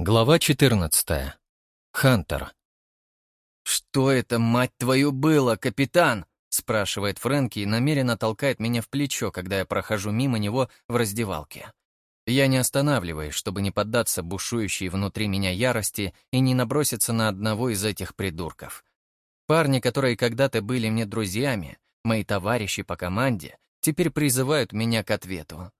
Глава 14. Хантер. «Что это, мать твою, было, капитан?» — спрашивает Фрэнки и намеренно толкает меня в плечо, когда я прохожу мимо него в раздевалке. Я не останавливаюсь, чтобы не поддаться бушующей внутри меня ярости и не наброситься на одного из этих придурков. Парни, которые когда-то были мне друзьями, мои товарищи по команде, теперь призывают меня к ответу.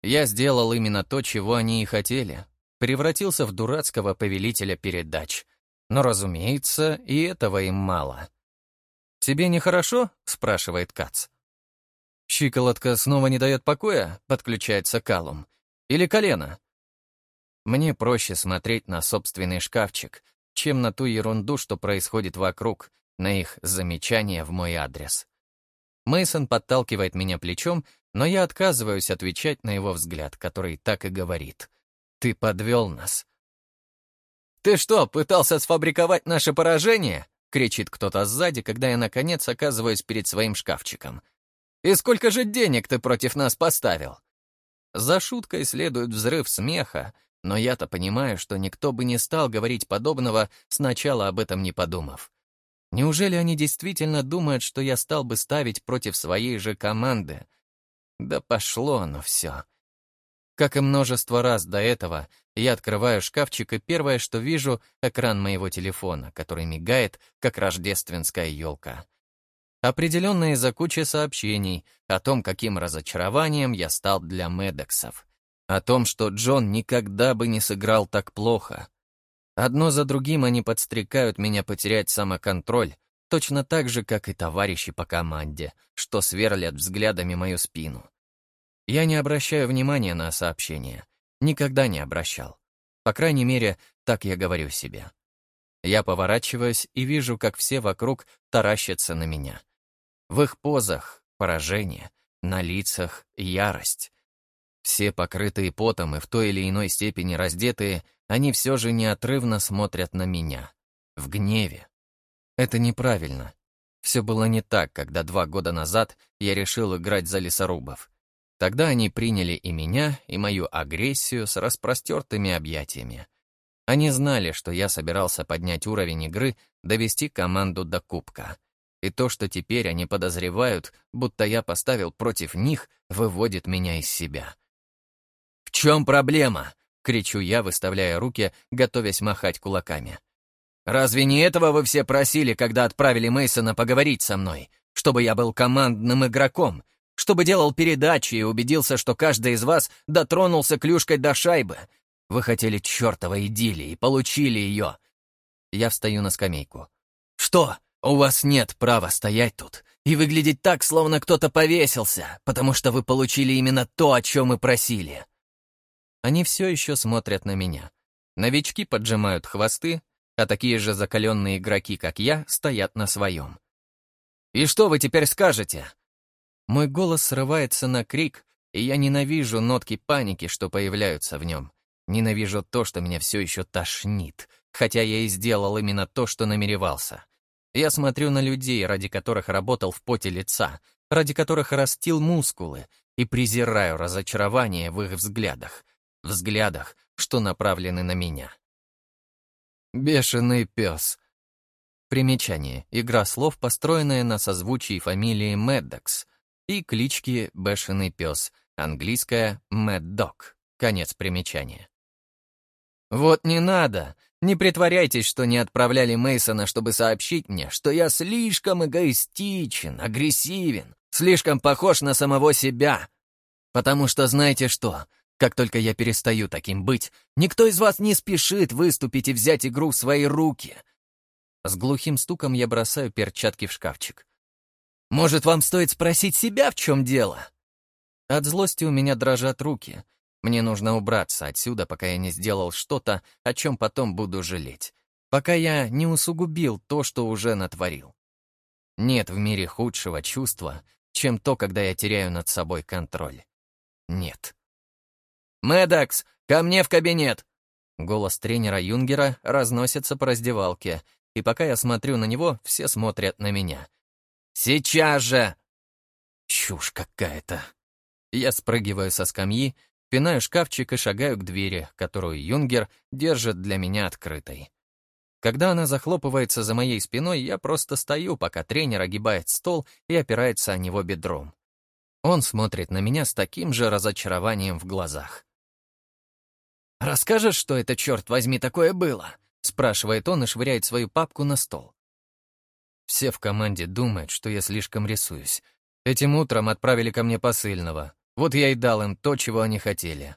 Я сделал именно то, чего они и хотели, превратился в дурацкого повелителя передач. Но, разумеется, и этого им мало. «Тебе нехорошо?» — спрашивает Кац. «Щиколотка снова не дает покоя?» — подключается Калум. «Или колено?» Мне проще смотреть на собственный шкафчик, чем на ту ерунду, что происходит вокруг, на их замечания в мой адрес. Мейсон подталкивает меня плечом, но я отказываюсь отвечать на его взгляд, который так и говорит. Ты подвел нас. «Ты что, пытался сфабриковать наше поражение?» — кричит кто-то сзади, когда я, наконец, оказываюсь перед своим шкафчиком. «И сколько же денег ты против нас поставил?» За шуткой следует взрыв смеха, но я-то понимаю, что никто бы не стал говорить подобного, сначала об этом не подумав. Неужели они действительно думают, что я стал бы ставить против своей же команды? Да пошло оно все. Как и множество раз до этого, я открываю шкафчик, и первое, что вижу — экран моего телефона, который мигает, как рождественская елка. Определенно из-за кучи сообщений о том, каким разочарованием я стал для Медексов. О том, что Джон никогда бы не сыграл так плохо. Одно за другим они подстрекают меня потерять самоконтроль, точно так же, как и товарищи по команде, что сверлят взглядами мою спину. Я не обращаю внимания на сообщения. Никогда не обращал. По крайней мере, так я говорю себе. Я поворачиваюсь и вижу, как все вокруг таращатся на меня. В их позах — поражение, на лицах — ярость. Все покрытые потом и в той или иной степени раздетые, они все же неотрывно смотрят на меня. В гневе. Это неправильно. Все было не так, когда два года назад я решил играть за лесорубов. Тогда они приняли и меня, и мою агрессию с распростертыми объятиями. Они знали, что я собирался поднять уровень игры, довести команду до кубка. И то, что теперь они подозревают, будто я поставил против них, выводит меня из себя. «В чем проблема?» — кричу я, выставляя руки, готовясь махать кулаками. «Разве не этого вы все просили, когда отправили Мейсона поговорить со мной? Чтобы я был командным игроком, чтобы делал передачи и убедился, что каждый из вас дотронулся клюшкой до шайбы. Вы хотели чертова идиллии и получили ее. Я встаю на скамейку. Что? У вас нет права стоять тут и выглядеть так, словно кто-то повесился, потому что вы получили именно то, о чем и просили. Они все еще смотрят на меня. Новички поджимают хвосты, а такие же закаленные игроки, как я, стоят на своем. «И что вы теперь скажете?» Мой голос срывается на крик, и я ненавижу нотки паники, что появляются в нем. Ненавижу то, что меня все еще тошнит, хотя я и сделал именно то, что намеревался. Я смотрю на людей, ради которых работал в поте лица, ради которых растил мускулы, и презираю разочарование в их взглядах. Взглядах, что направлены на меня. Бешеный пес. Примечание. Игра слов, построенная на созвучии фамилии Меддокс — и клички «Бешеный пес», английская «Мэд Дог». Конец примечания. «Вот не надо! Не притворяйтесь, что не отправляли Мейсона, чтобы сообщить мне, что я слишком эгоистичен, агрессивен, слишком похож на самого себя. Потому что знаете что? Как только я перестаю таким быть, никто из вас не спешит выступить и взять игру в свои руки». С глухим стуком я бросаю перчатки в шкафчик. Может, вам стоит спросить себя, в чем дело?» От злости у меня дрожат руки. Мне нужно убраться отсюда, пока я не сделал что-то, о чем потом буду жалеть. Пока я не усугубил то, что уже натворил. Нет в мире худшего чувства, чем то, когда я теряю над собой контроль. Нет. «Мэддокс, ко мне в кабинет!» Голос тренера Юнгера разносится по раздевалке, и пока я смотрю на него, все смотрят на меня. «Сейчас же!» Чушь какая-то. Я спрыгиваю со скамьи, пинаю шкафчик и шагаю к двери, которую Юнгер держит для меня открытой. Когда она захлопывается за моей спиной, я просто стою, пока тренер огибает стол и опирается о него бедром. Он смотрит на меня с таким же разочарованием в глазах. «Расскажешь, что это, черт возьми, такое было?» — спрашивает он и швыряет свою папку на стол. Все в команде думают, что я слишком рисуюсь. Этим утром отправили ко мне посыльного. Вот я и дал им то, чего они хотели.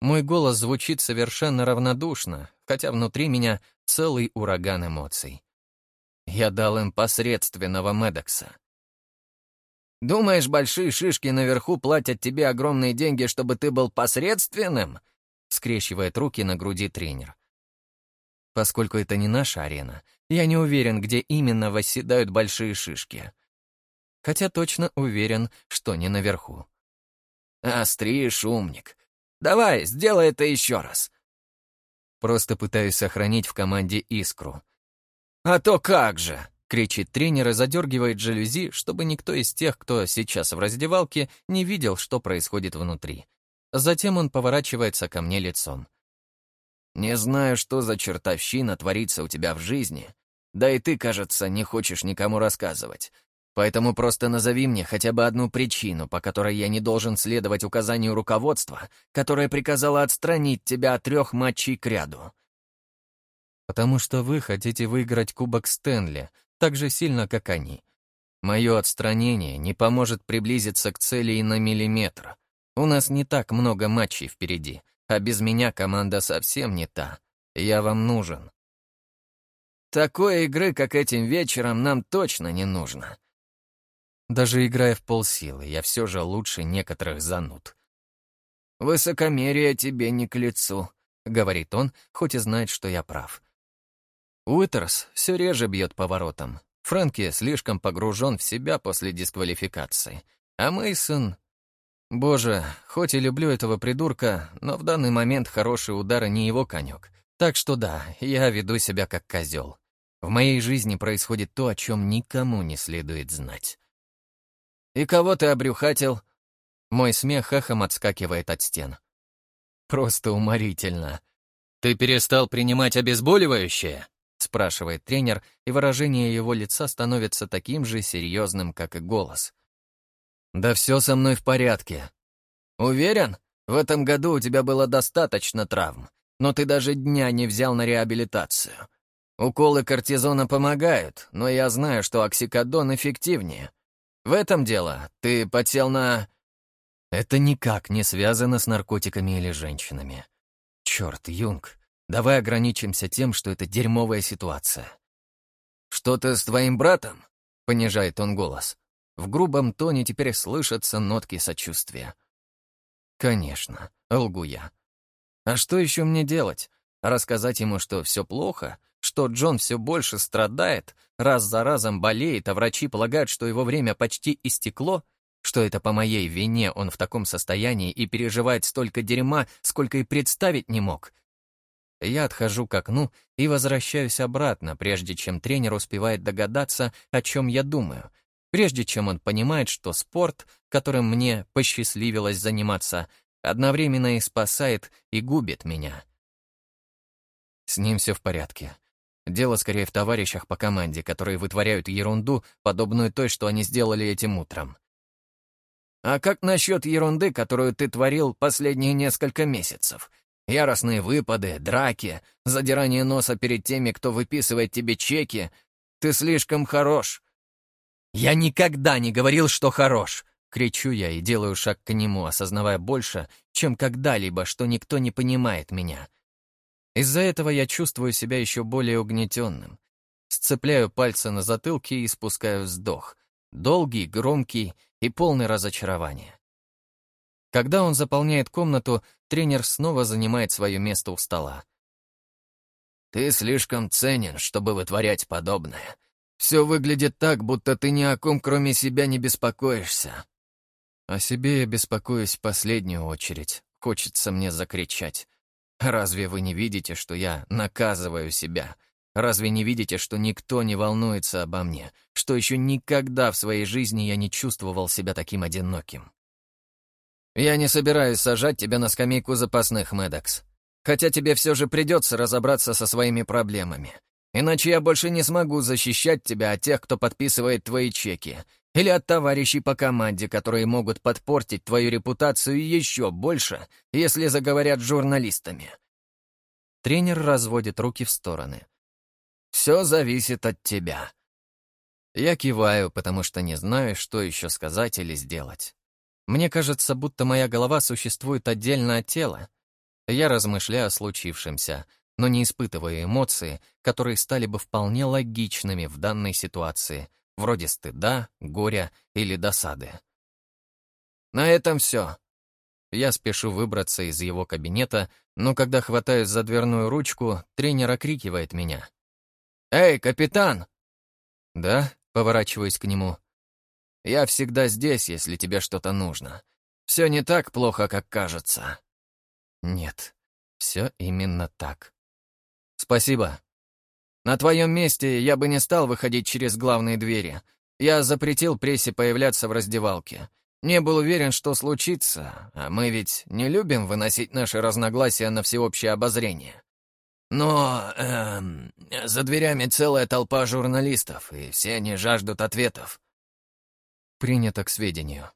Мой голос звучит совершенно равнодушно, хотя внутри меня целый ураган эмоций. Я дал им посредственного Медокса. «Думаешь, большие шишки наверху платят тебе огромные деньги, чтобы ты был посредственным?» скрещивает руки на груди тренер. Поскольку это не наша арена, я не уверен, где именно восседают большие шишки. Хотя точно уверен, что не наверху. «Остришь, умник. Давай, сделай это еще раз». Просто пытаюсь сохранить в команде искру. «А то как же!» — кричит тренер и задергивает жалюзи, чтобы никто из тех, кто сейчас в раздевалке, не видел, что происходит внутри. Затем он поворачивается ко мне лицом. «Не знаю, что за чертовщина творится у тебя в жизни, да и ты, кажется, не хочешь никому рассказывать. Поэтому просто назови мне хотя бы одну причину, по которой я не должен следовать указанию руководства, которое приказало отстранить тебя от трех матчей к ряду. Потому что вы хотите выиграть Кубок Стэнли так же сильно, как они. Мое отстранение не поможет приблизиться к цели и на миллиметр. У нас не так много матчей впереди, а без меня команда совсем не та. Я вам нужен. Такой игры, как этим вечером, нам точно не нужно. Даже играя в полсилы, я все же лучше некоторых зануд. «Высокомерие тебе не к лицу», — говорит он, хоть и знает, что я прав. Уитерс все реже бьет по воротам. Фрэнки слишком погружен в себя после дисквалификации. А Мейсон, Боже, хоть и люблю этого придурка, но в данный момент хорошие удары не его конек. Так что да, я веду себя как козел. В моей жизни происходит то, о чем никому не следует знать. «И кого ты обрюхатил?» Мой смех эхом отскакивает от стен. «Просто уморительно. Ты перестал принимать обезболивающее?» спрашивает тренер, и выражение его лица становится таким же серьезным, как и голос. «Да все со мной в порядке». «Уверен? В этом году у тебя было достаточно травм, но ты даже дня не взял на реабилитацию. Уколы кортизона помогают, но я знаю, что оксикодон эффективнее. В этом дело. Ты подсел на...» Это никак не связано с наркотиками или женщинами. Черт, Юнг, давай ограничимся тем, что это дерьмовая ситуация. «Что-то с твоим братом?» — понижает он голос. В грубом тоне теперь слышатся нотки сочувствия. «Конечно, лгу я. А что еще мне делать? Рассказать ему, что все плохо, что Джон все больше страдает, раз за разом болеет, а врачи полагают, что его время почти истекло, что это по моей вине он в таком состоянии и переживает столько дерьма, сколько и представить не мог. Я отхожу к окну и возвращаюсь обратно, прежде чем тренер успевает догадаться, о чем я думаю, прежде чем он понимает, что спорт, которым мне посчастливилось заниматься, одновременно и спасает, и губит меня. С ним все в порядке. Дело скорее в товарищах по команде, которые вытворяют ерунду, подобную той, что они сделали этим утром. А как насчет ерунды, которую ты творил последние несколько месяцев? Яростные выпады, драки, задирание носа перед теми, кто выписывает тебе чеки. Ты слишком хорош. Я никогда не говорил, что хорош. Кричу я и делаю шаг к нему, осознавая больше, чем когда-либо, что никто не понимает меня. Из-за этого я чувствую себя еще более угнетенным. Сцепляю пальцы на затылке и спускаю вздох. Долгий, громкий и полный разочарования. Когда он заполняет комнату, тренер снова занимает свое место у стола. «Ты слишком ценен, чтобы вытворять подобное. Все выглядит так, будто ты ни о ком, кроме себя, не беспокоишься». О себе я беспокоюсь в последнюю очередь. Хочется мне закричать. Разве вы не видите, что я наказываю себя? Разве не видите, что никто не волнуется обо мне? Что еще никогда в своей жизни я не чувствовал себя таким одиноким? Я не собираюсь сажать тебя на скамейку запасных, Медекс. Хотя тебе все же придется разобраться со своими проблемами. Иначе я больше не смогу защищать тебя от тех, кто подписывает твои чеки, или от товарищей по команде, которые могут подпортить твою репутацию еще больше, если заговорят с журналистами. Тренер разводит руки в стороны. Все зависит от тебя. Я киваю, потому что не знаю, что еще сказать или сделать. Мне кажется, будто моя голова существует отдельно от тела. Я размышляю о случившемся, но не испытываю эмоции, которые стали бы вполне логичными в данной ситуации, вроде стыда, горя или досады. На этом все. Я спешу выбраться из его кабинета, но когда хватаюсь за дверную ручку, тренер окрикивает меня. «Эй, капитан!» «Да?» — поворачиваюсь к нему. «Я всегда здесь, если тебе что-то нужно. Все не так плохо, как кажется». «Нет, все именно так». «Спасибо. На твоем месте я бы не стал выходить через главные двери. Я запретил прессе появляться в раздевалке. Не был уверен, что случится, а мы ведь не любим выносить наши разногласия на всеобщее обозрение. Но эм, за дверями целая толпа журналистов, и все они жаждут ответов. Принято к сведению.